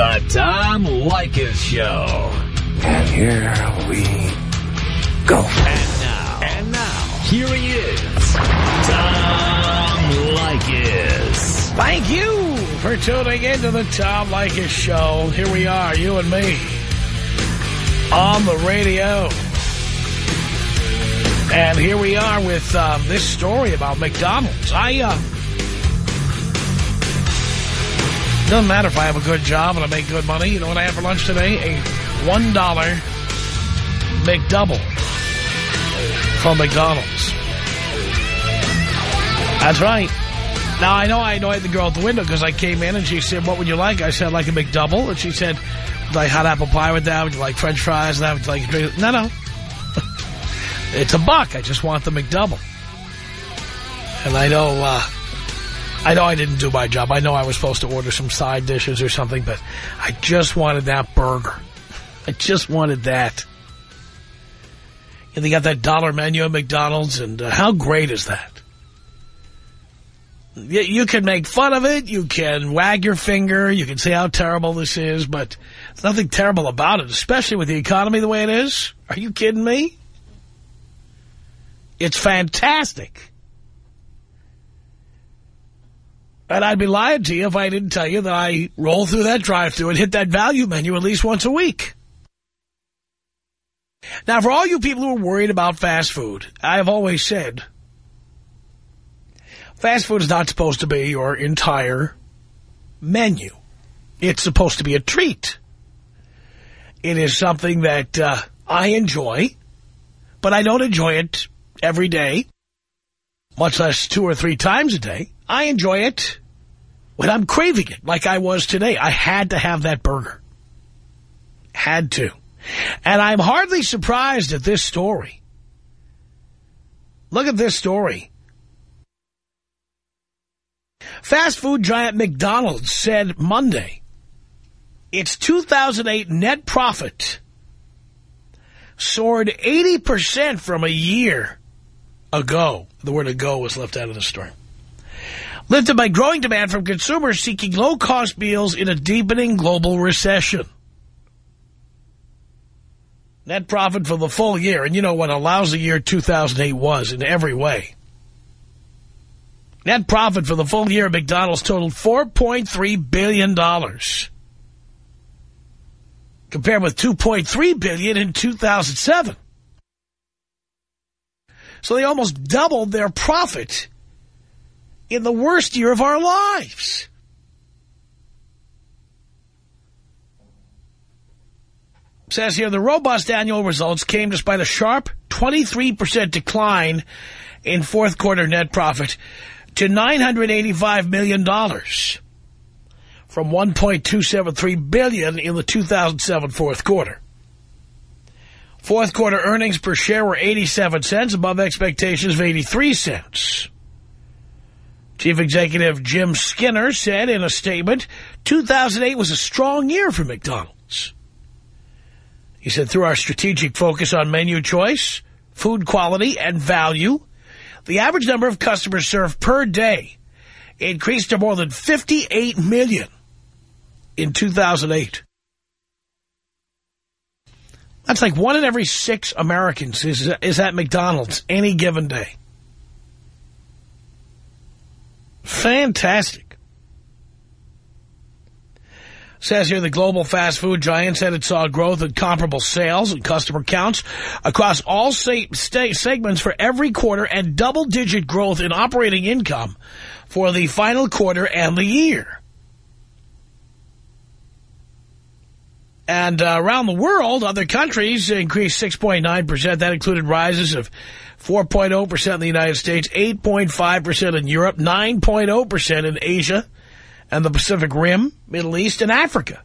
The Tom Leykis Show. And here we go. And now. And now. Here he is. Tom Leykis. Thank you for tuning into the Tom Leykis Show. Here we are, you and me, on the radio. And here we are with uh, this story about McDonald's. I, uh... Doesn't matter if I have a good job and I make good money. You know what I had for lunch today? A $1 McDouble from McDonald's. That's right. Now, I know I annoyed the girl at the window because I came in and she said, what would you like? I said, like a McDouble. And she said, like hot apple pie with that? Would you like french fries? And that? Would like drink? No, no. it's a buck. I just want the McDouble. And I know, uh, I know I didn't do my job. I know I was supposed to order some side dishes or something, but I just wanted that burger. I just wanted that. And they got that dollar menu at McDonald's, and uh, how great is that? You, you can make fun of it, you can wag your finger, you can say how terrible this is, but there's nothing terrible about it, especially with the economy the way it is. Are you kidding me? It's fantastic. And I'd be lying to you if I didn't tell you that I roll through that drive through and hit that value menu at least once a week. Now, for all you people who are worried about fast food, I have always said, fast food is not supposed to be your entire menu. It's supposed to be a treat. It is something that uh, I enjoy, but I don't enjoy it every day, much less two or three times a day. I enjoy it when I'm craving it, like I was today. I had to have that burger. Had to. And I'm hardly surprised at this story. Look at this story. Fast food giant McDonald's said Monday its 2008 net profit soared 80% from a year ago. The word ago was left out of the story. Lifted by growing demand from consumers seeking low-cost meals in a deepening global recession. Net profit for the full year, and you know what a lousy year 2008 was in every way. Net profit for the full year of McDonald's totaled $4.3 billion. Compared with 2.3 billion in 2007. So they almost doubled their profit in the worst year of our lives. says here, the robust annual results came despite a sharp 23% decline in fourth quarter net profit to $985 million from 1.273 billion in the 2007 fourth quarter. Fourth quarter earnings per share were 87 cents, above expectations of 83 cents. Chief Executive Jim Skinner said in a statement, 2008 was a strong year for McDonald's. He said, through our strategic focus on menu choice, food quality, and value, the average number of customers served per day increased to more than 58 million in 2008. That's like one in every six Americans is, is at McDonald's any given day. Fantastic. Says here the global fast food giant said it saw growth in comparable sales and customer counts across all segments for every quarter and double-digit growth in operating income for the final quarter and the year. And uh, around the world, other countries increased 6.9%. That included rises of 4.0% in the United States, 8.5% in Europe, 9.0% in Asia, and the Pacific Rim, Middle East, and Africa.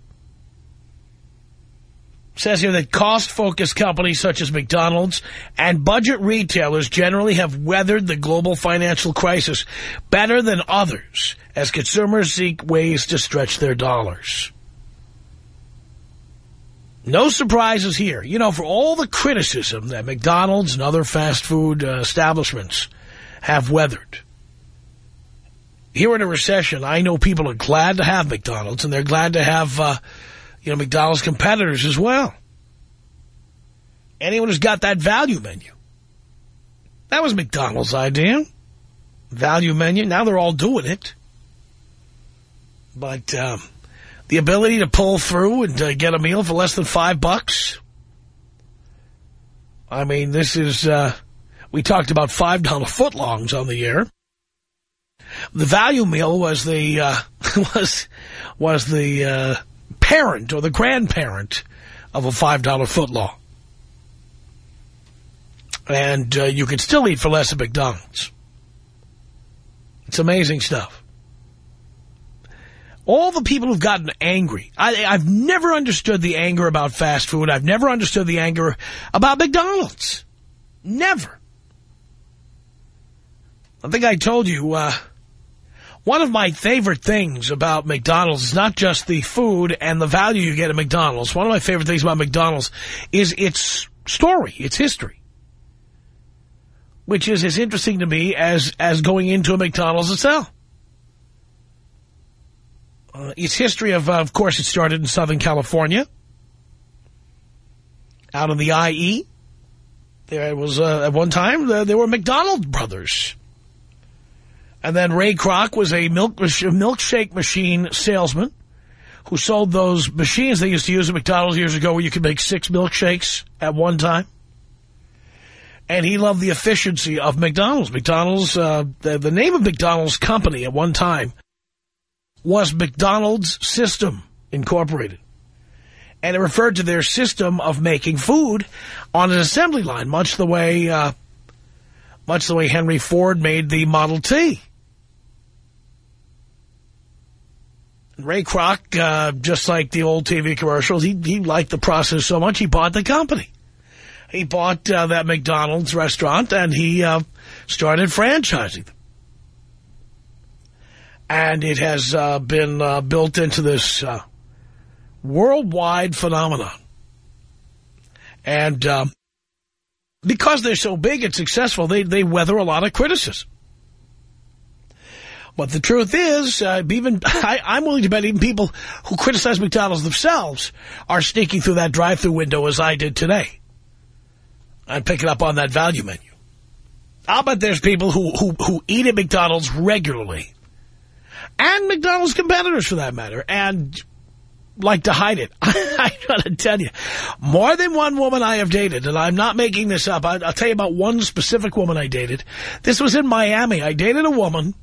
Says here that cost-focused companies such as McDonald's and budget retailers generally have weathered the global financial crisis better than others as consumers seek ways to stretch their dollars. No surprises here. You know, for all the criticism that McDonald's and other fast food uh, establishments have weathered, here in a recession, I know people are glad to have McDonald's, and they're glad to have, uh, you know, McDonald's competitors as well. Anyone who's got that value menu. That was McDonald's idea. Value menu. Now they're all doing it. But um, the ability to pull through and uh, get a meal for less than five bucks. I mean, this is, uh, we talked about $5 footlongs on the air. The value meal was the, uh, was, was the, uh, parent or the grandparent of a $5 footlong. And uh, you could still eat for less at McDonald's. It's amazing stuff. All the people who've gotten angry. I, I've never understood the anger about fast food. I've never understood the anger about McDonald's. Never. I think I told you, uh, one of my favorite things about McDonald's is not just the food and the value you get at McDonald's. One of my favorite things about McDonald's is its story, its history. Which is as interesting to me as, as going into a McDonald's itself. Uh, its history of, uh, of course, it started in Southern California. Out on the IE. There was, uh, at one time, uh, there were McDonald brothers. And then Ray Kroc was a milk milkshake machine salesman who sold those machines they used to use at McDonald's years ago where you could make six milkshakes at one time. And he loved the efficiency of McDonald's. McDonald's, uh, the, the name of McDonald's company at one time was McDonald's System Incorporated. And it referred to their system of making food on an assembly line, much the way, uh, much the way Henry Ford made the Model T. Ray Kroc, uh, just like the old TV commercials, he, he liked the process so much he bought the company. He bought uh, that McDonald's restaurant and he uh, started franchising them. And it has uh, been uh, built into this uh, worldwide phenomenon. And um, because they're so big and successful, they, they weather a lot of criticism. But the truth is, uh, even I, I'm willing to bet even people who criticize McDonald's themselves are sneaking through that drive-through window as I did today. And picking up on that value menu. I'll bet there's people who, who, who eat at McDonald's regularly. And McDonald's competitors, for that matter. And like to hide it. I gotta tell you, more than one woman I have dated, and I'm not making this up. I, will tell you about one specific woman I dated. This was in Miami. I dated a woman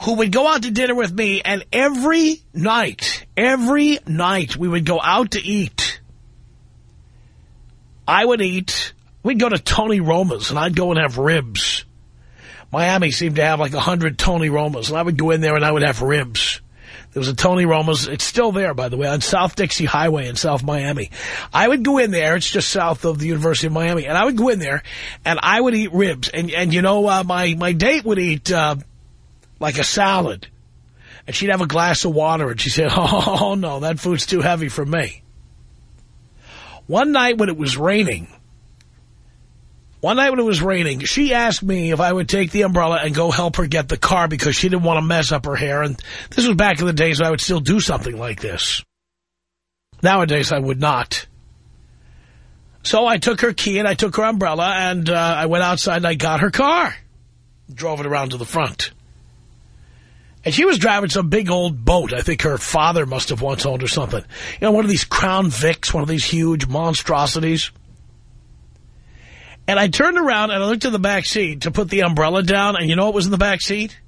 who would go out to dinner with me, and every night, every night, we would go out to eat. I would eat. We'd go to Tony Roma's, and I'd go and have ribs. Miami seemed to have like a hundred Tony Romas, and I would go in there and I would have ribs. There was a Tony Roma's. It's still there, by the way, on South Dixie Highway in South Miami. I would go in there. It's just south of the University of Miami. And I would go in there, and I would eat ribs. And, and you know, uh, my, my date would eat uh, like a salad. And she'd have a glass of water, and she said, oh, no, that food's too heavy for me. One night when it was raining, one night when it was raining, she asked me if I would take the umbrella and go help her get the car because she didn't want to mess up her hair. And this was back in the days I would still do something like this. Nowadays, I would not. So I took her key and I took her umbrella and uh, I went outside and I got her car. Drove it around to the front. And she was driving some big old boat. I think her father must have once owned or something. You know, one of these Crown Vics, one of these huge monstrosities. And I turned around and I looked in the back seat to put the umbrella down. And you know what was in the back seat?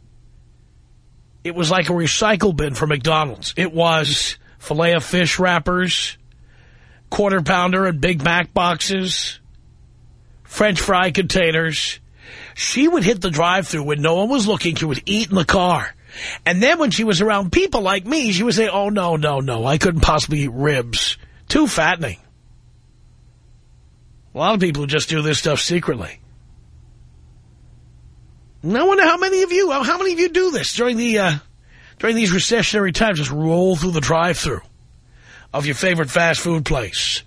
It was like a recycle bin for McDonald's. It was filet of fish wrappers, quarter pounder and Big Mac boxes, French fry containers. She would hit the drive through when no one was looking. She would eat in the car. And then when she was around people like me, she would say, oh, no, no, no, I couldn't possibly eat ribs. Too fattening. A lot of people just do this stuff secretly. And I wonder how many of you, how many of you do this during the uh, during these recessionary times? Just roll through the drive-through of your favorite fast food place.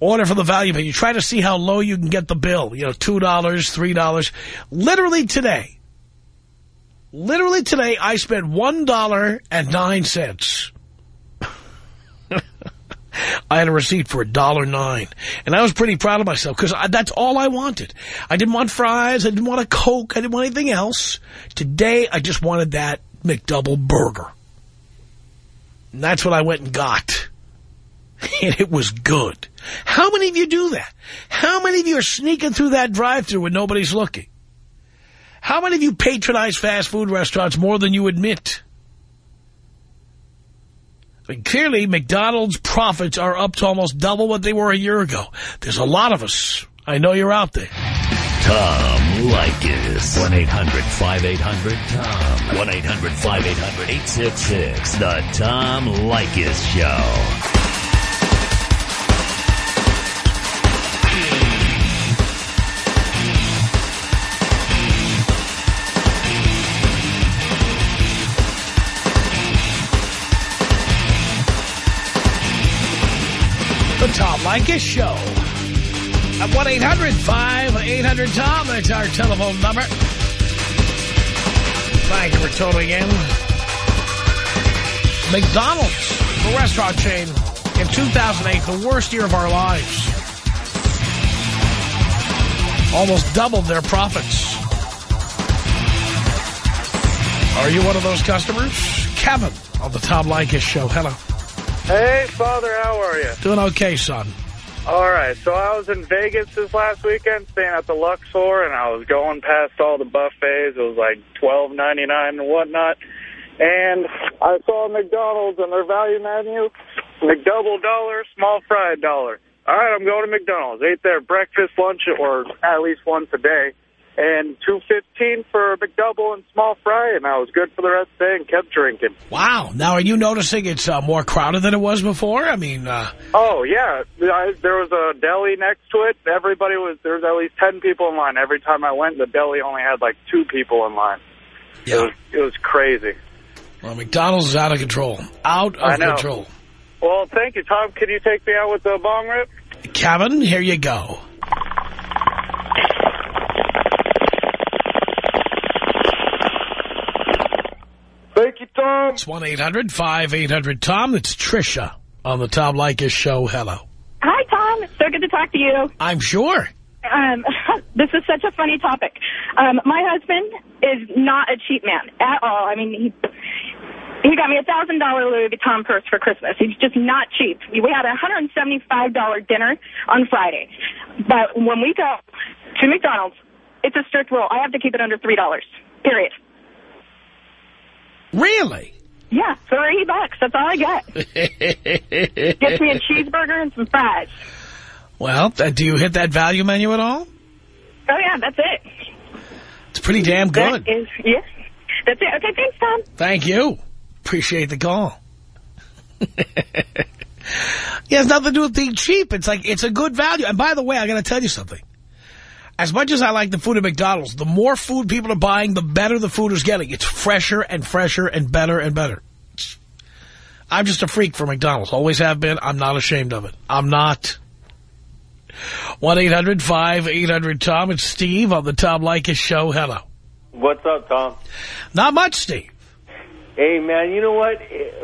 Order for the value menu. Try to see how low you can get the bill. You know, $2, $3. Literally today, Literally today, I spent $1.09. I had a receipt for a dollar nine, and I was pretty proud of myself because that's all I wanted. I didn't want fries, I didn't want a Coke, I didn't want anything else. Today, I just wanted that McDouble burger. And that's what I went and got. And it was good. How many of you do that? How many of you are sneaking through that drive-thru when nobody's looking? How many of you patronize fast food restaurants more than you admit? Mean, clearly, McDonald's profits are up to almost double what they were a year ago. There's a lot of us. I know you're out there. Tom Leykis. 1-800-5800-TOM. 1-800-5800-866. The Tom Leykis Show. Tom Leykis Show. At 1-800-5800-TOM. That's our telephone number. Thank you for tuning in. McDonald's, the restaurant chain, in 2008, the worst year of our lives. Almost doubled their profits. Are you one of those customers? Kevin on the Tom Leykis Show. Hello. Hey, Father, how are you? Doing okay, son. All right, so I was in Vegas this last weekend, staying at the Luxor, and I was going past all the buffets. It was like twelve ninety nine and whatnot. And I saw McDonald's on their value menu, McDouble dollar, small fry dollar. All right, I'm going to McDonald's. Ate there breakfast, lunch, or at least once a day. And two fifteen for a McDouble and small fry, and I was good for the rest of the day and kept drinking. Wow. Now, are you noticing it's uh, more crowded than it was before? I mean, uh, Oh, yeah. I, there was a deli next to it. Everybody was, there was at least 10 people in line. Every time I went, the deli only had like two people in line. It was, it was crazy. Well, McDonald's is out of control. Out of control. Well, thank you, Tom. Can you take me out with the bong rip? Kevin, here you go. Thank you, Tom. It's 1-800-5800-TOM. It's Trisha on the Tom Leykis Show. Hello. Hi, Tom. It's so good to talk to you. I'm sure. Um, this is such a funny topic. Um, my husband is not a cheap man at all. I mean, he he got me a $1,000 Louis Vuitton purse for Christmas. He's just not cheap. We had a $175 dinner on Friday. But when we go to McDonald's, it's a strict rule. I have to keep it under $3, period. Really? Yeah, 30 bucks. That's all I get. Gets me a cheeseburger and some fries. well, uh, do you hit that value menu at all? Oh, yeah, that's it. It's pretty damn good. That is, yeah. That's it. Okay, thanks, Tom. Thank you. Appreciate the call. it has nothing to do with being cheap. It's like, it's a good value. And by the way, I got to tell you something. As much as I like the food at McDonald's, the more food people are buying, the better the food is getting. It's fresher and fresher and better and better. I'm just a freak for McDonald's. Always have been. I'm not ashamed of it. I'm not. 1-800-5800-TOM. It's Steve on the Tom Leykis Show. Hello. What's up, Tom? Not much, Steve. Hey, man, you know what?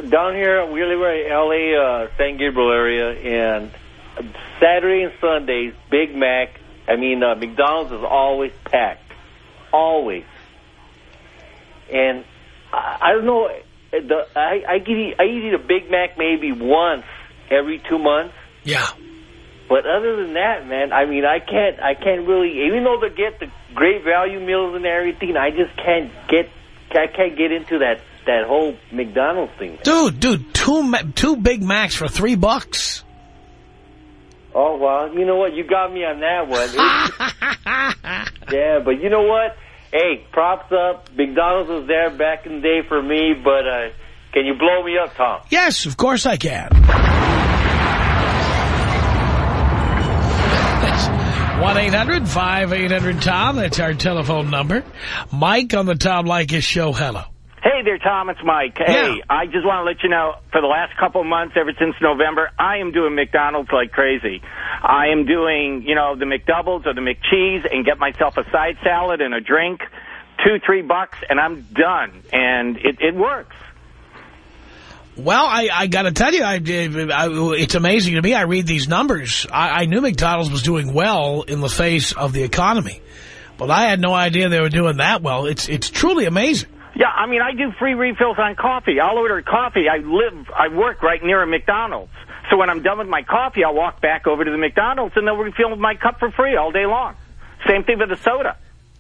Down here, we live in L.A., uh, San Gabriel area, and Saturday and Sundays, Big Mac, I mean, uh, McDonald's is always packed. Always. And I, I don't know, the, I, I, get eat, I eat a Big Mac maybe once every two months. Yeah. But other than that, man, I mean, I can't, I can't really, even though they get the great value meals and everything, I just can't get, I can't get into that, that whole McDonald's thing. Man. Dude, dude, two, Ma- two Big Macs for three bucks. Oh, well, you know what? You got me on that one. Yeah, but you know what? Hey, props up. McDonald's was there back in the day for me, but uh, can you blow me up, Tom? Yes, of course I can. one 800 tom That's our telephone number. Mike on the Tom Leykis show. Hello. Hey there, Tom. It's Mike. Hey, Yeah. I just want to let you know, for the last couple of months, ever since November, I am doing McDonald's like crazy. I am doing, you know, the McDoubles or the McCheese and get myself a side salad and a drink. two, three bucks, and I'm done. And it, it works. Well, I, I got to tell you, I, I, it's amazing to me. I read these numbers. I, I knew McDonald's was doing well in the face of the economy, but I had no idea they were doing that well. It's it's truly amazing. Yeah, I mean, I do free refills on coffee. I'll order coffee. I live, I work right near a McDonald's. So when I'm done with my coffee, I'll walk back over to the McDonald's and they'll refill my cup for free all day long. Same thing with the soda.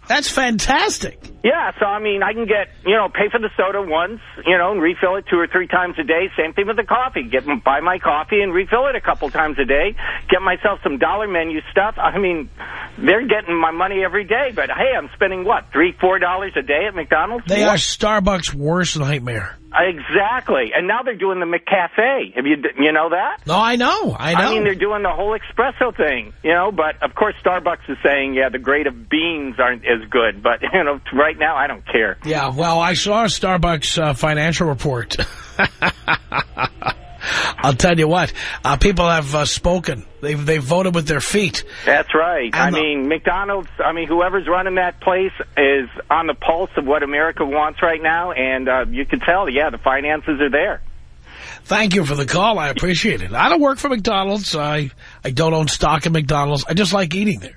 That's fantastic. Yeah, so I mean, I can get, you know, pay for the soda once, you know, and refill it two or three times a day. Same thing with the coffee. Get buy my coffee and refill it a couple times a day. Get myself some dollar menu stuff. I mean, they're getting my money every day, but hey, I'm spending what, three, four dollars a day at McDonald's? They what? are Starbucks' worst nightmare. Exactly. And now they're doing the McCafe. Have you, you know that? No, I know. I know. I mean, they're doing the whole espresso thing, you know, but of course Starbucks is saying, yeah, the grade of beans aren't as good. But, you know, right now I don't care. Yeah, well, I saw a Starbucks uh, financial report. I'll tell you what, uh, people have uh, spoken. They've, they've voted with their feet. That's right. I And the- mean, McDonald's, I mean, whoever's running that place is on the pulse of what America wants right now. And uh, you can tell, yeah, the finances are there. Thank you for the call. I appreciate it. I don't work for McDonald's. I, I don't own stock in McDonald's. I just like eating there.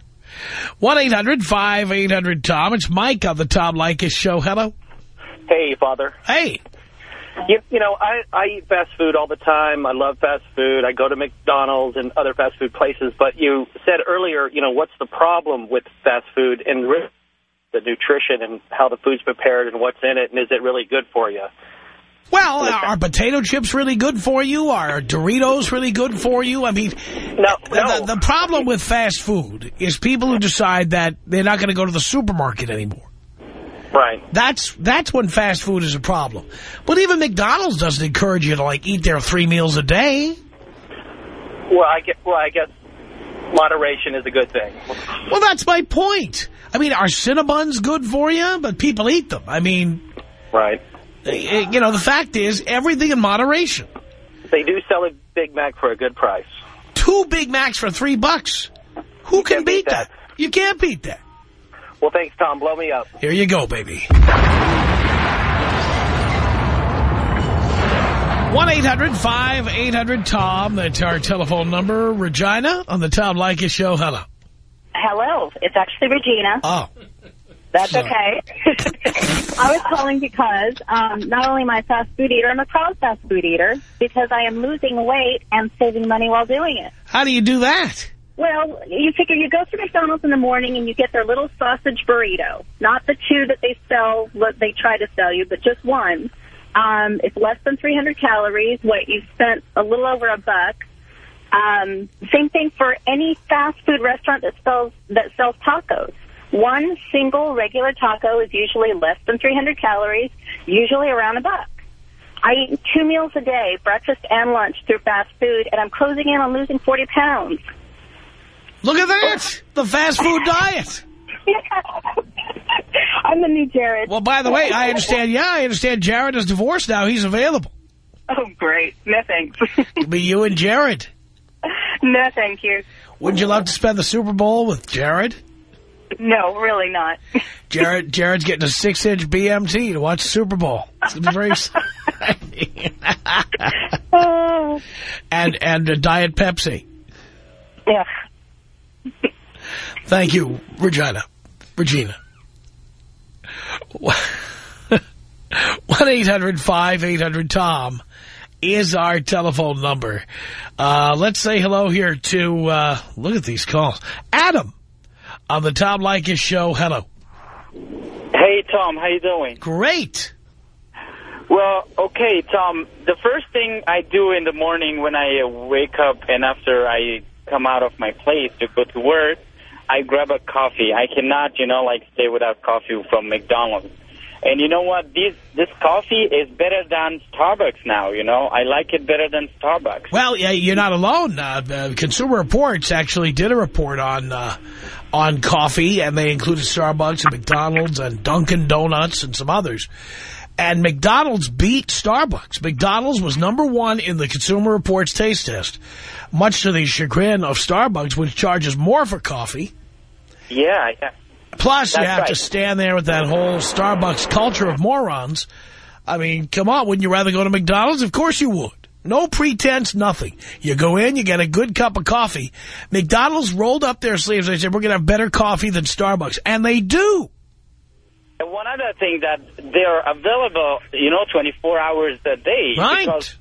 1-800-5800-TOM. It's Mike on the Tom Leykis Show. Hello. Hey, Father. Hey. You, you know, I, I eat fast food all the time. I love fast food. I go to McDonald's and other fast food places. But you said earlier, you know, what's the problem with fast food and the nutrition and how the food's prepared and what's in it and is it really good for you? Well, are potato chips really good for you? Are Doritos really good for you? I mean, No, no. the, the problem with fast food is people who decide that they're not going to go to the supermarket anymore. Right. That's that's when fast food is a problem. But even McDonald's doesn't encourage you to like eat there three meals a day. Well, I get. Well, I guess moderation is a good thing. Well, that's my point. I mean, are Cinnabons good for you? But people eat them. I mean, Right. eh, you know, the fact is everything in moderation. They do sell a Big Mac for a good price. Two Big Macs for three bucks. Who can can't beat beat that? that. You can't beat that. Well, thanks, Tom. Blow me up. Here you go, baby. 1-800-5800-TOM. That's our telephone number. Regina on the Tom Leykis Show. Hello. Hello, it's actually Regina. Oh, That's Sorry. okay. I was calling because um, not only am I a fast food eater, I'm a proud fast food eater because I am losing weight and saving money while doing it. how do you do that? Well, you figure you go to McDonald's in the morning and you get their little sausage burrito, not the two that they sell, what they try to sell you, but just one. Um, it's less than 300 calories. What you spent a little over a buck. Um, same thing for any fast food restaurant that sells that sells tacos. One single regular taco is usually less than 300 calories, usually around a buck. I eat two meals a day, breakfast and lunch, through fast food, and I'm closing in on losing 40 pounds. Look at that. The fast food diet. I'm the new Jared. Well, by the way, I understand, yeah, I understand Jared is divorced now. He's available. Oh, great. No, thanks. It'll be you and Jared. no, thank you. Wouldn't you love to spend the Super Bowl with Jared? No, really not. Jared, Jared's getting a six-inch BMT to watch the Super Bowl. It's very exciting. oh, and and a Diet Pepsi. yeah. Thank you, Regina. Regina. 1-800-5800-TOM is our telephone number. Uh, let's say hello here to, uh, look at these calls. Adam on the Tom Leykis show. Hello. Hey, Tom, how you doing? Great. Well, okay, Tom, the first thing I do in the morning when I wake up and after I come out of my place to go to work, I grab a coffee. I cannot, you know, like stay without coffee from McDonald's. And you know what? This this coffee is better than Starbucks now, you know? I like it better than Starbucks. Well, yeah, you're not alone. Uh, uh, Consumer Reports actually did a report on uh, on coffee, and they included Starbucks and McDonald's and Dunkin' Donuts and some others. And McDonald's beat Starbucks. McDonald's was number one in the Consumer Reports taste test, much to the chagrin of Starbucks, which charges more for coffee. Yeah, yeah. Plus, you That's have to stand there with that whole Starbucks culture of morons. I mean, come on, wouldn't you rather go to McDonald's? Of course you would. No pretense, nothing. You go in, you get a good cup of coffee. McDonald's rolled up their sleeves. They said, we're going to have better coffee than Starbucks. And they do. And one other thing that they're available, you know, 24 hours a day. Right. Because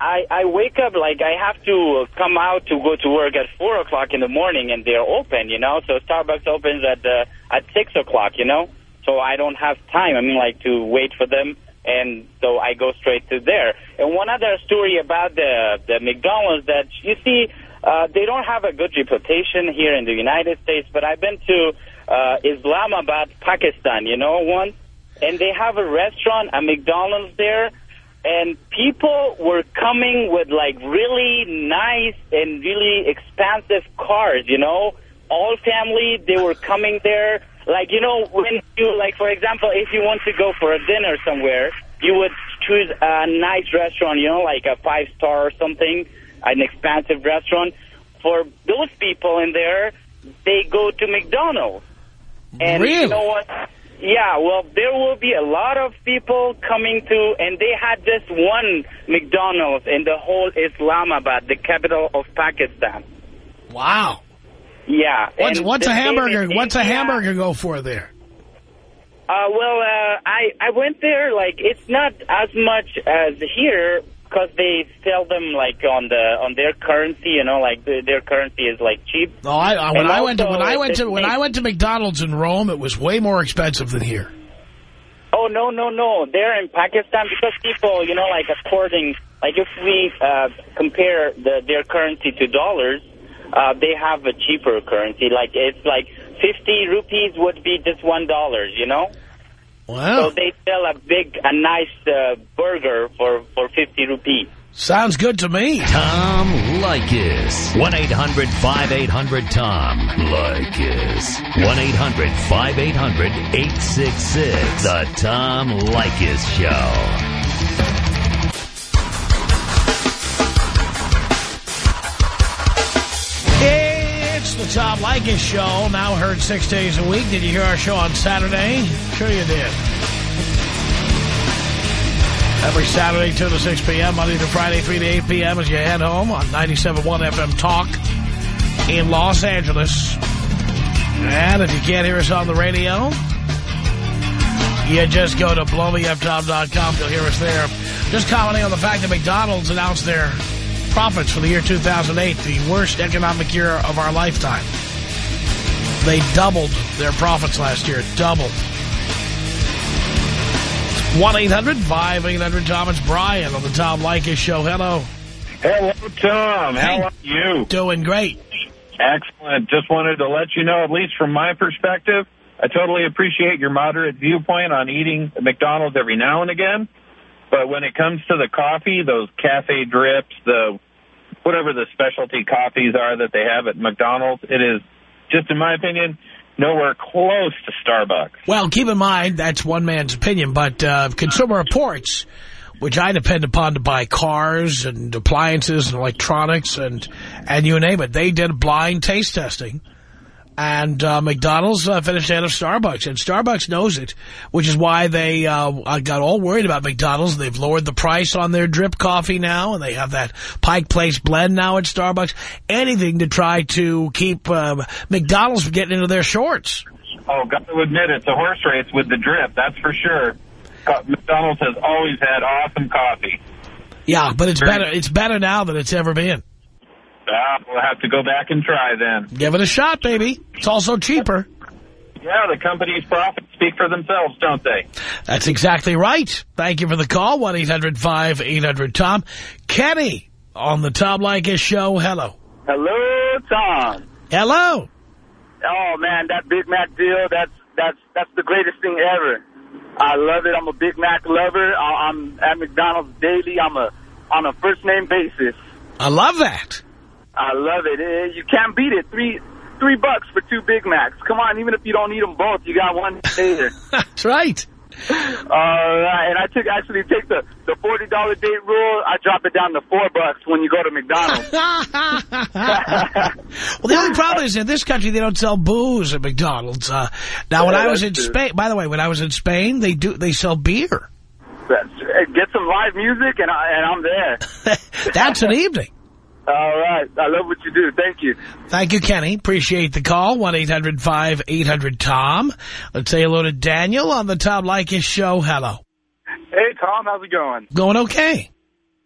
I, I wake up, like, I have to come out to go to work at 4 o'clock in the morning, and they're open, you know? So Starbucks opens at uh, at 6 o'clock, you know? So I don't have time, I mean, like, to wait for them, and so I go straight to there. And one other story about the, the McDonald's that, you see, uh, they don't have a good reputation here in the United States, but I've been to uh, Islamabad, Pakistan, you know, one, and they have a restaurant, a McDonald's there, and people were coming with like really nice and really expensive cars, you know, all family, they were coming there. Like, you know, when you, like, for example, if you want to go for a dinner somewhere, you would choose a nice restaurant, you know, like a five-star or something, an expensive restaurant. For those people in there, they go to McDonald's. And Really? you know what? Yeah, well, there will be a lot of people coming to, and they had just one McDonald's in the whole Islamabad, the capital of Pakistan. Wow. Yeah. What's, what's a hamburger? What's a hamburger go for there? Uh, well, uh, I I went there. Like, it's not as much as here because they sell them like on the on their currency. You know, like the, their currency is like cheap. No, I, I when And I went to when I went to when I went to McDonald's in Rome, it was way more expensive than here. Oh no no no! They're in Pakistan because people, you know, like according, like if we uh, compare the, their currency to dollars, uh, they have a cheaper currency. Like it's like 50 rupees would be just one dollar. You know. Wow. So they sell a big, a nice uh, burger for for 50 rupees. Sounds good to me. Tom Leykis. 1-800-5800-TOM. Leykis. 1-800-5800-866. The Tom Leykis Show. The Tom Leykis Show, now heard six days a week. Did you hear our show on Saturday? Sure you did. Every Saturday, 2 to 6 p.m., Monday to Friday, 3 to 8 p.m. as you head home on 97.1 FM Talk in Los Angeles. And if you can't hear us on the radio, you just go to blowmeuptom.com. You'll hear us there. Just commenting on the fact that McDonald's announced their profits for the year 2008, the worst economic year of our lifetime. They doubled their profits last year. Doubled. 1-800-5800-TOM. It's Brian on the Tom Leykis Show. Hello. Hello, Tom. Hey. How are you? Doing great. Excellent. Just wanted to let you know, at least from my perspective, I totally appreciate your moderate viewpoint on eating at McDonald's every now and again. But when it comes to the coffee, those cafe drips, the whatever the specialty coffees are that they have at McDonald's, it is, just in my opinion, nowhere close to Starbucks. Well, keep in mind, that's one man's opinion, but uh, Consumer Reports, which I depend upon to buy cars and appliances and electronics and, and you name it, they did blind taste testing. And uh, McDonald's uh, finished ahead of Starbucks. And Starbucks knows it, which is why they uh, got all worried about McDonald's. They've lowered the price on their drip coffee now, and they have that Pike Place blend now at Starbucks. Anything to try to keep uh, McDonald's from getting into their shorts. Oh, got to admit, it's a horse race with the drip, that's for sure. McDonald's has always had awesome coffee. Yeah, but it's Very- better. It's better now than it's ever been. Ah, we'll have to go back and try then. Give it a shot, baby. It's also cheaper. Yeah, the company's profits speak for themselves, don't they? That's exactly right. Thank you for the call. 1-800-5800-TOM. Kenny on the Tom Leykis show. Hello. Hello, Tom. Hello. Oh man, that Big Mac deal, that's that's that's the greatest thing ever. I love it. I'm a Big Mac lover. I- I'm at McDonald's daily. I'm a on a first name basis. I love that. I love it. Eh, You can't beat it. Three three bucks for two Big Macs. Come on, even if you don't eat them both, you got one later. That's right. right, and I took actually take the the forty dollar date rule. I drop it down to four bucks when you go to McDonald's. Well, the only problem is in this country they don't sell booze at McDonald's. Uh, now, when Yeah, I was in true. Spain, by the way, when I was in Spain, they do they sell beer. That's- Get some live music, and I and I'm there. That's an evening. All right, I love what you do. Thank you. Thank you, Kenny. Appreciate the call. 1-800-5800-TOM. Let's say hello to Daniel on the Tom Leykis show. Hello. Hey, Tom, how's it going? Going okay.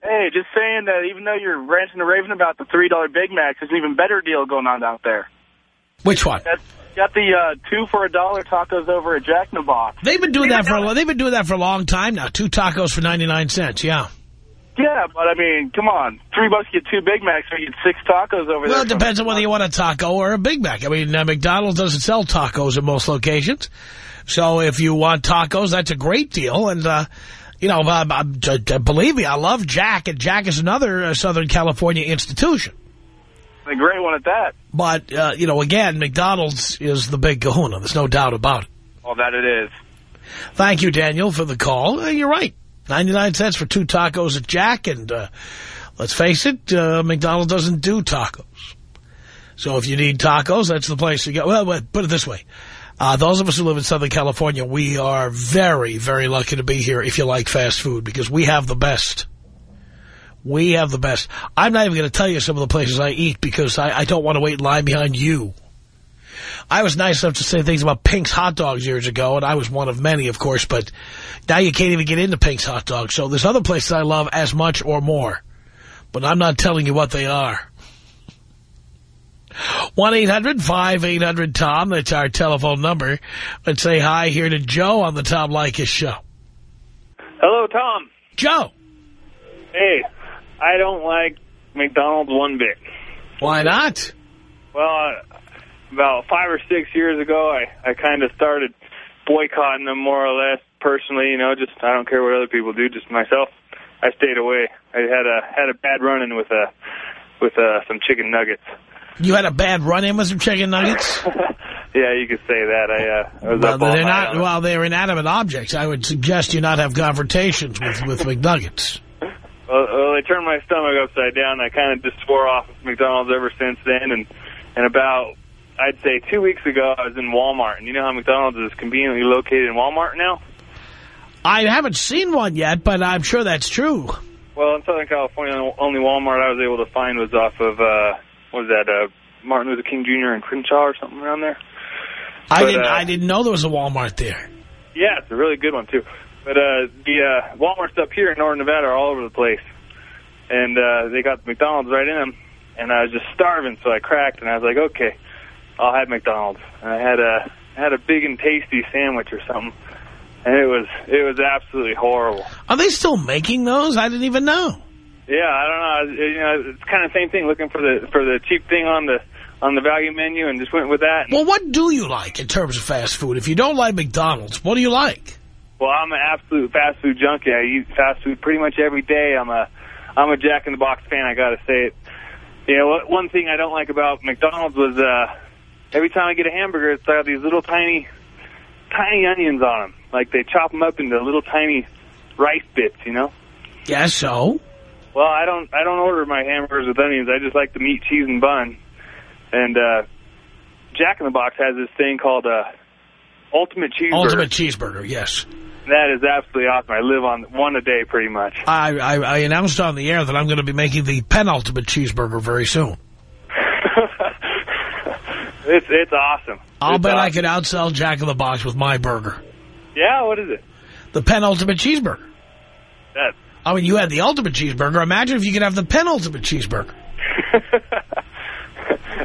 Hey, just saying that even though you're ranting and raving about the $3 Big Macs, there's an even better deal going on out there. Which one? That's got the uh, two for a dollar tacos over at Jack in the Box. They've been doing that for a lo- they've been doing that for a long time now. Two tacos for 99 cents. Yeah. Yeah, but I mean, come on. Three bucks get two Big Macs, or you get six tacos over Well, there. Well, it depends on whether you want a taco or a Big Mac. I mean, uh, McDonald's doesn't sell tacos in most locations. So if you want tacos, that's a great deal. And, uh, you know, uh, uh, believe me, I love Jack, and Jack is another uh, Southern California institution. A great one at that. But, uh, you know, again, McDonald's is the big kahuna. There's no doubt about it. Well, that it is. Thank you, Daniel, for the call. You're right. 99 cents for two tacos at Jack. And uh, let's face it, uh, McDonald's doesn't do tacos. So if you need tacos, that's the place to go. Well, put it this way. Uh, those of us who live in Southern California, we are very, very lucky to be here if you like fast food because we have the best. We have the best. I'm not even going to tell you some of the places I eat because I, I don't want to wait in line behind you. I was nice enough to say things about Pink's hot dogs years ago, and I was one of many, of course, but now you can't even get into Pink's hot dogs. So there's other places I love as much or more, but I'm not telling you what they are. 1-800-5800-TOM, that's our telephone number. Let's say hi here to Joe on the Tom Leykis show. Hello, Tom. Joe. Hey, I don't like McDonald's one bit. Why not? Well, about five or six years ago, I, I kind of started boycotting them more or less personally, you know, just I don't care what other people do, just myself. I stayed away. I had a had a bad run-in with a with uh, some chicken nuggets. You had a bad run-in with some chicken nuggets? Yeah, you could say that. I, uh, I was well, up they're not. Well, they're inanimate objects. I would suggest you not have confrontations with with McNuggets. Well, well, they turned my stomach upside down. I kind of just swore off McDonald's ever since then. And and about, I'd say two weeks ago, I was in Walmart. And you know how McDonald's is conveniently located in Walmart now? I haven't seen one yet, but I'm sure that's true. Well, in Southern California, the only Walmart I was able to find was off of, uh, what was that, uh, Martin Luther King Jr. and Crenshaw or something around there. I But, didn't. uh, I didn't know there was a Walmart there. Yeah, it's a really good one, too. But uh, the uh, Walmarts up here in Northern Nevada are all over the place. And uh, they got the McDonald's right in them. And I was just starving, so I cracked, and I was like, okay, I'll have McDonald's. I had a had a big and tasty sandwich or something. And it was it was absolutely horrible. Are they still making those? I didn't even know. Yeah, I don't know. You know, it's kind of the same thing. Looking for the for the cheap thing on the on the value menu, and just went with that. Well, what do you like in terms of fast food? If you don't like McDonald's, what do you like? Well, I'm an absolute fast food junkie. I eat fast food pretty much every day. I'm a I'm a Jack in the Box fan. I got to say it. You know, what- one thing I don't like about McDonald's was uh, every time I get a hamburger, it's got these little tiny tiny onions on them. Like they chop them up into little tiny rice bits. You know. Yeah, so Well, I don't I don't order my hamburgers with onions. I just like the meat, cheese, and bun. And uh, Jack in the Box has this thing called uh, Ultimate Cheeseburger. ultimate cheeseburger. Yes, That is absolutely awesome. I live on one a day pretty much. I, I I announced on the air that I'm going to be making the penultimate cheeseburger very soon. It's it's awesome. I'll It's bet I could outsell Jack in the Box with my burger, Yeah, what is it? the penultimate cheeseburger. That I mean, you had the ultimate cheeseburger. Imagine if you could have the penultimate cheeseburger.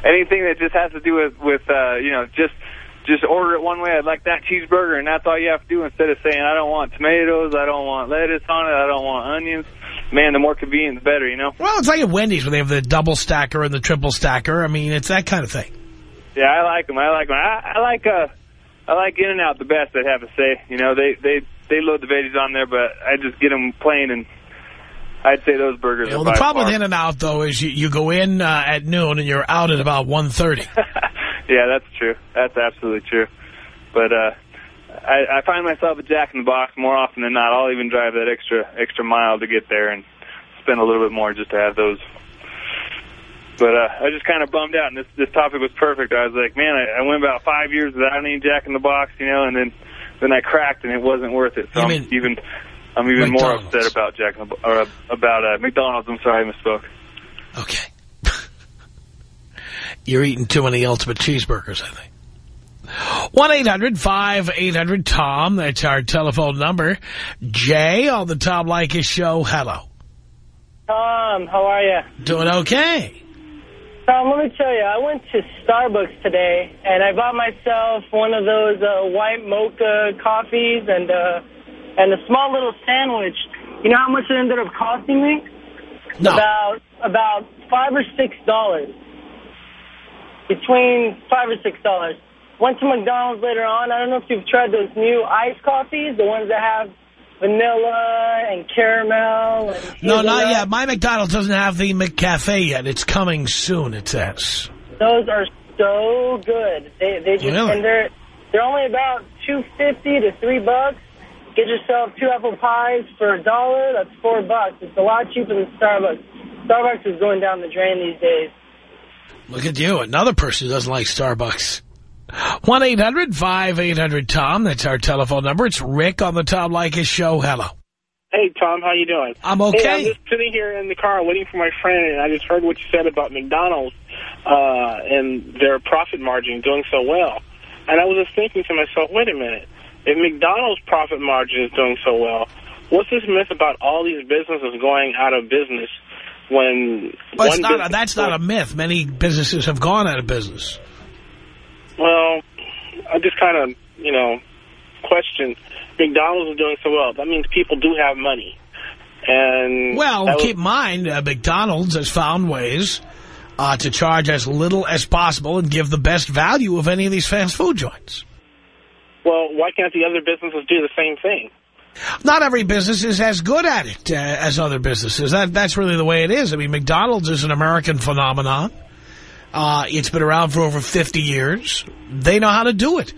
anything that just has to do with with uh, you know just just order it one way. I'd like that cheeseburger, and that's all you have to do instead of saying I don't want tomatoes, I don't want lettuce on it, I don't want onions. Man, the more convenient, the better. You know. Well, it's like at Wendy's where they have the double stacker and the triple stacker. I mean, it's that kind of thing. Yeah, I like them. I like them. I, I like uh, I like In-N-Out the best. I'd have to say. You know, they they they load the veggies on there, but I just get them plain, and I'd say those burgers. Well, are the problem far- with In-N-Out, though, is you, you go in uh, at noon and you're out at about 1.30. yeah, that's true. That's absolutely true. But uh, I, I find myself at Jack in the Box more often than not. I'll even drive that extra extra mile to get there and spend a little bit more just to have those. But uh, I just kind of bummed out, and this this topic was perfect. I was like, man, I, I went about five years without any Jack in the Box, you know, and then then I cracked, and it wasn't worth it. So I'm even I'm even more upset about Jack in the Bo- or uh, about uh, McDonald's. I'm sorry, I misspoke. Okay. You're eating too many ultimate cheeseburgers, I think. 1-800-5800-TOM. That's our telephone number. Jay on the Tom Leykis show. Hello. Tom, how are you? Doing okay. Tom, let me tell you, I went to Starbucks today, and I bought myself one of those uh, white mocha coffees and uh, and a small little sandwich. You know how much it ended up costing me? No. About about five or six dollars. Between five or six dollars. Went to McDonald's later on. I don't know if you've tried those new iced coffees, the ones that have vanilla and caramel. And No, not yet. My McDonald's doesn't have the McCafe yet. It's coming soon, it says. Those are so good. They they just Really? and they're they're only about two fifty to three bucks. Get yourself two apple pies for a dollar. That's four bucks. It's a lot cheaper than Starbucks. Starbucks is going down the drain these days. Look at you, another person who doesn't like Starbucks. 1-800-5800-TOM. That's our telephone number. It's Rick on the Tom Leykis show. Hello. Hey, Tom, how you doing? I'm okay. Hey, I'm just sitting here in the car waiting for my friend, and I just heard what you said about McDonald's uh, and their profit margin doing so well. And I was just thinking to myself, wait a minute. If McDonald's profit margin is doing so well, what's this myth about all these businesses going out of business when But it's one not, business- that's not a myth. Many businesses have gone out of business. Well, I just kind of, you know, question. McDonald's is doing so well. That means people do have money. And Well, keep in mind, uh, McDonald's has found ways uh, to charge as little as possible and give the best value of any of these fast food joints. Well, why can't the other businesses do the same thing? Not every business is as good at it uh, as other businesses. That, that's really the way it is. I mean, McDonald's is an American phenomenon. Uh, it's been around for over 50 years. They know how to do it.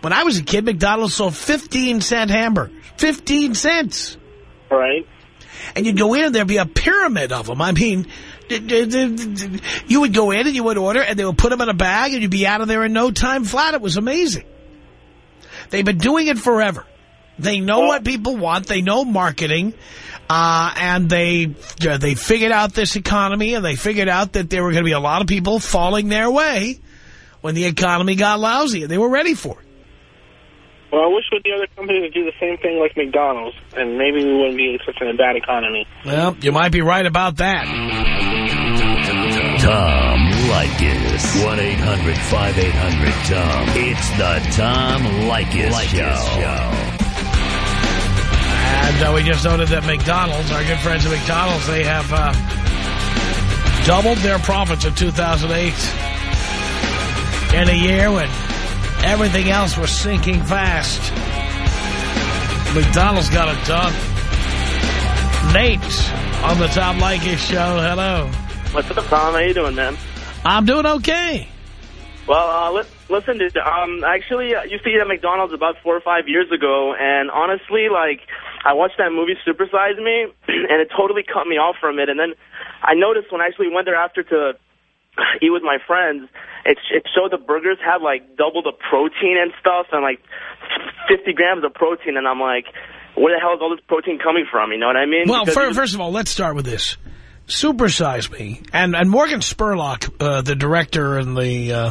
When I was a kid, McDonald's sold 15-cent hamburgers. 15 cents. Right. And you'd go in and there'd be a pyramid of them. I mean, you would go in and you would order and they would put them in a bag and you'd be out of there in no time flat. It was amazing. They've been doing it forever. They know what people want. They know marketing. Uh, and they uh, they figured out this economy and they figured out that there were going to be a lot of people falling their way when the economy got lousy. And they were ready for it. Well, I wish with the other companies would do the same thing like McDonald's, and maybe we wouldn't be in such a bad economy. Well, you might be right about that. Tom Leykis. 1-800-5800-TOM. It's the Tom Leykis, Show. And uh, we just noted that McDonald's, our good friends at McDonald's, they have uh, doubled their profits in 2008 in a year when everything else was sinking fast. McDonald's got it done. Nate on the Tom Leykis show. Hello. What's up, Tom? How you doing, man? I'm doing okay. Well, uh, listen, dude, um, actually I used to eat at McDonald's about four or five years ago, and honestly, like, I watched that movie Supersize Me, and it totally cut me off from it. And then I noticed when I actually went there after to eat with my friends, it, it showed the burgers had, like, double the protein and stuff, and, like, 50 grams of protein, and I'm like, where the hell is all this protein coming from, you know what I mean? Well, Because fir- first of all, let's start with this. Supersize Me. And, and Morgan Spurlock, uh, the director and the uh,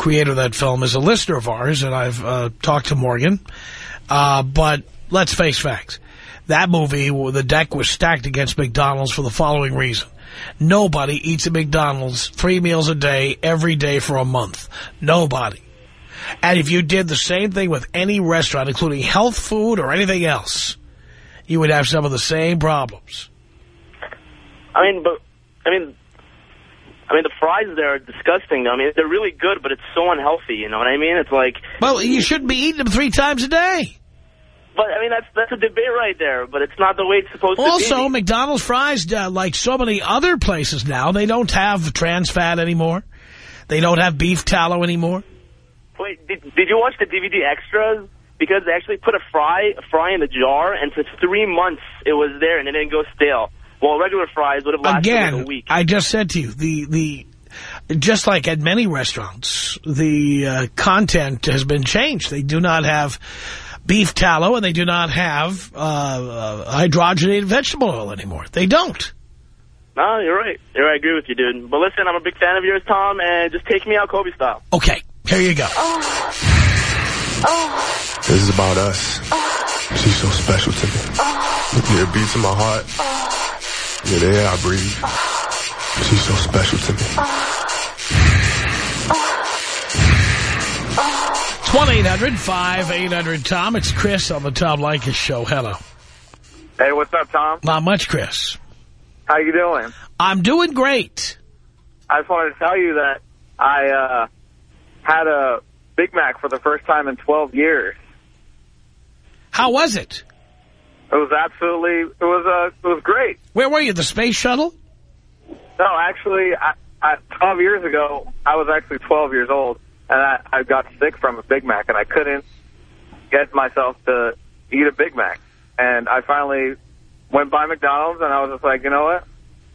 creator of that film, is a listener of ours, and I've uh, talked to Morgan. Uh, but let's face facts. That movie, the deck was stacked against McDonald's for the following reason. Nobody eats at McDonald's three meals a day, every day for a month. Nobody. And if you did the same thing with any restaurant, including health food or anything else, you would have some of the same problems. I mean, but I mean, I mean, the fries there are disgusting. I mean, they're really good, but it's so unhealthy. You know what I mean? It's like, Well, you shouldn't be eating them three times a day. but I mean, that's that's a debate right there. But it's not the way it's supposed Also, to be. Also, McDonald's fries, uh, like so many other places now, they don't have trans fat anymore. They don't have beef tallow anymore. Wait, did, did you watch the DVD extras? because they actually put a fry a fry in the jar, and for three months it was there and it didn't go stale. Well, regular fries would have lasted like a Again, week. I just said to you, the, the just like at many restaurants, the uh, content has been changed. They do not have beef tallow and they do not have uh, uh, hydrogenated vegetable oil anymore. They don't. No, you're right. You're right. I agree with you, dude. But listen, I'm a big fan of yours, Tom, and just take me out Kobe style. Okay, here you go. This is about us. She's so special to me. Yeah, it beats in my heart. Yeah, the air I breathe. She's so special to me. It's 1-800-5800-TOM. It's Chris on the Tom Leykis Show. Hello. Hey, what's up, Tom? Not much, Chris. How you doing? I'm doing great. I just wanted to tell you that I uh, had a Big Mac for the first time in 12 years. How was it? It was absolutely, it was uh, it was great. Where were you, the space shuttle? No, actually, I, I, 12 years ago, I was actually 12 years old, and I, I got sick from a Big Mac, and I couldn't get myself to eat a Big Mac. And I finally went by McDonald's, and I was just like, you know what?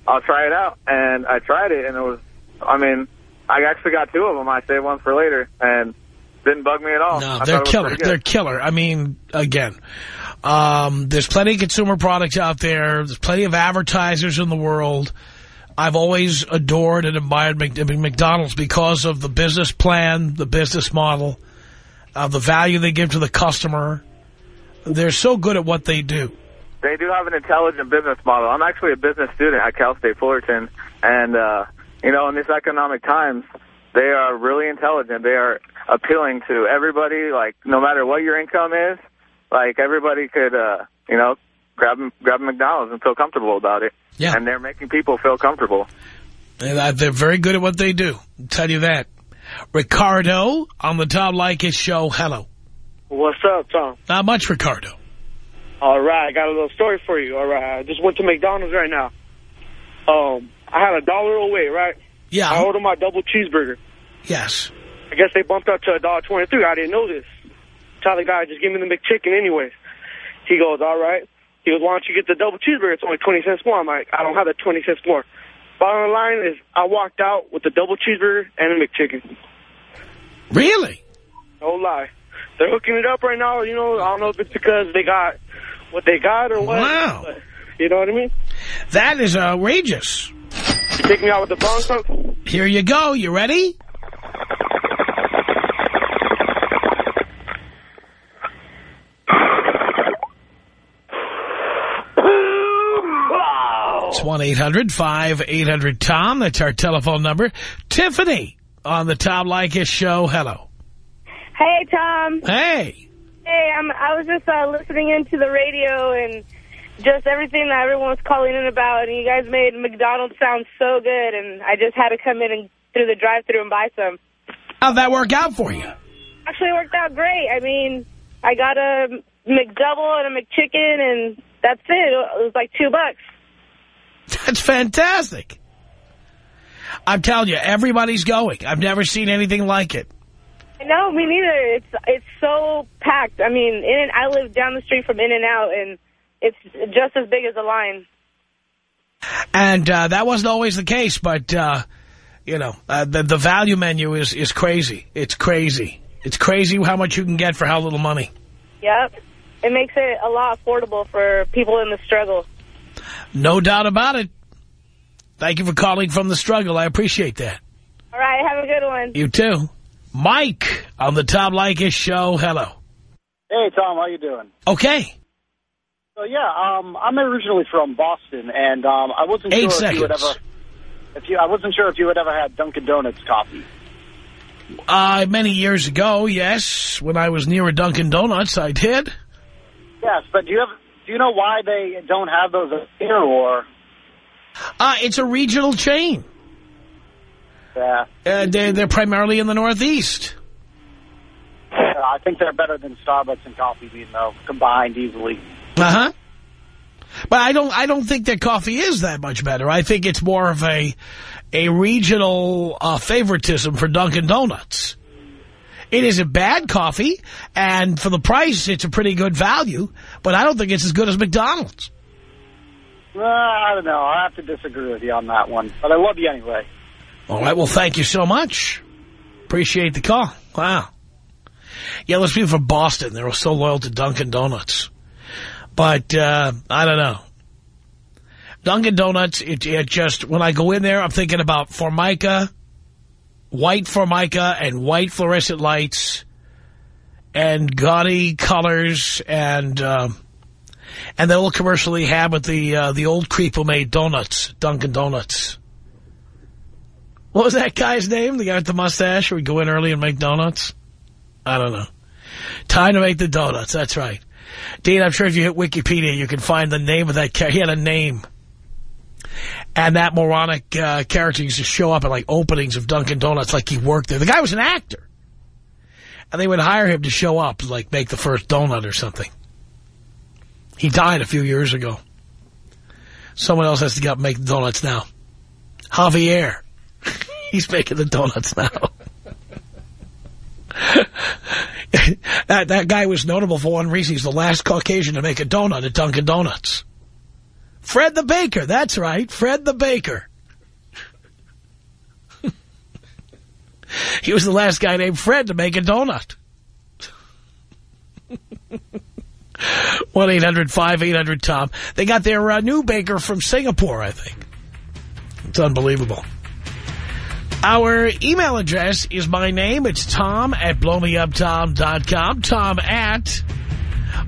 I'll try it out. And I tried it, and it was, I mean, I actually got two of them. I saved one for later, and didn't bug me at all. No, they're killer. They're killer. I mean, again, um, there's plenty of consumer products out there. There's plenty of advertisers in the world. I've always adored and admired McDonald's because of the business plan, the business model, uh, the value they give to the customer. They're so good at what they do. They do have an intelligent business model. I'm actually a business student at Cal State Fullerton, and, uh, you know, in these economic times, they are really intelligent. They are appealing to everybody, like, no matter what your income is, like, everybody could, uh, you know, grab, grab a McDonald's and feel comfortable about it. Yeah. And they're making people feel comfortable. And uh, they're very good at what they do. I'll tell you that. Ricardo on the Tom Leykis show. Hello. What's up, Tom? Not much, Ricardo. All right, I got a little story for you. All right, I just went to McDonald's right now. Um, I had a dollar away, right? Yeah. I ordered my double cheeseburger. Yes. I guess they bumped up to a dollar twenty-three. I didn't know this. Tell the guy, just give me the McChicken anyway. He goes, all right. He goes, why don't you get the double cheeseburger? It's only 20 cents more. I'm like, I don't have the 20 cents more. Bottom line is, I walked out with the double cheeseburger and a McChicken. Really? No lie. They're hooking it up right now. You know, I don't know if it's because they got what they got or what. Wow. But, you know what I mean? That is outrageous. You take me out with the Bronco? Here you go. You ready? It's 1-800-5800-TOM. That's our telephone number. Tiffany on the Tom Leykis show. Hello. Hey, Tom. Hey. Hey, I'm, I was just uh, listening into the radio and just everything that everyone was calling in about, and you guys made McDonald's sound so good, and I just had to come in and through the drive through and buy some. How'd that work out for you? Actually, it worked out great. I mean, I got a McDouble and a McChicken, and that's it. It was like two bucks. That's fantastic. I'm telling you, everybody's going. I've never seen anything like it. No, me neither. It's it's so packed. I mean, in and I live down the street from In-N-Out, and it's just as big as a line. And uh, that wasn't always the case, but, uh, you know, uh, the, the value menu is, is crazy. It's crazy. It's crazy how much you can get for how little money. Yep. It makes it a lot affordable for people in the struggle. No doubt about it. Thank you for calling from the struggle. I appreciate that. All right, have a good one. You too. Mike on the Tom Leykis show. Hello. Hey, Tom, how you doing? Okay. So, yeah, um, I'm originally from Boston, and um, I wasn't Eight sure if you had seconds. ever... If you, I wasn't sure if you had ever had Dunkin' Donuts coffee. Uh, many years ago, yes, when I was near a Dunkin' Donuts, I did. Yes, but do you have? Do you know why they don't have those here, or... Uh, it's a regional chain. Yeah, Uh, they're, they're primarily in the Northeast. I think they're better than Starbucks and Coffee Bean, though, combined easily. Uh-huh. But I don't I don't think that coffee is that much better. I think it's more of a a regional uh, favoritism for Dunkin' Donuts. It is a bad coffee, and for the price, it's a pretty good value, but I don't think it's as good as McDonald's. Uh, I don't know. I have to disagree with you on that one. But I love you anyway. All right, well, thank you so much. Appreciate the call. Wow. Yeah, those people from Boston, they were so loyal to Dunkin' Donuts. But, uh, I don't know. Dunkin' Donuts, it, it just, when I go in there, I'm thinking about Formica, white Formica, and white fluorescent lights, and gaudy colors, and, um, and the little commercial they had with the, uh, the old creep who made donuts, Dunkin' Donuts. What was that guy's name? The guy with the mustache who would go in early and make donuts? I don't know. Time to make the donuts. That's right. Dean, I'm sure if you hit Wikipedia, you can find the name of that guy. He had a name. And that moronic uh, character used to show up at, like, openings of Dunkin' Donuts like he worked there. The guy was an actor. And they would hire him to show up, like, make the first donut or something. He died a few years ago. Someone else has to get up and make the donuts now. Javier. He's making the donuts now. that that guy was notable for one reason. He's the last Caucasian to make a donut at Dunkin' Donuts. Fred the Baker. That's right. Fred the Baker. he was the last guy named Fred to make a donut. 1-800-5800-TOM. They got their uh, new baker from Singapore, I think. It's unbelievable. Our email address is my name. It's Tom at blowmeuptom.com. Tom at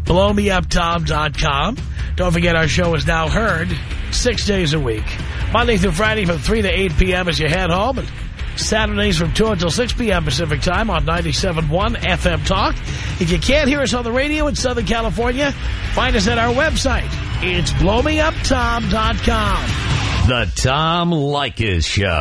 blowmeuptom.com. Don't forget our show is now heard six days a week. Monday through Friday from 3 to 8 p.m. as you head home. And Saturdays from 2 until 6 p.m. Pacific Time on 97.1 FM Talk. If you can't hear us on the radio in Southern California, find us at our website. It's blowmeuptom.com. The Tom Leykis Show.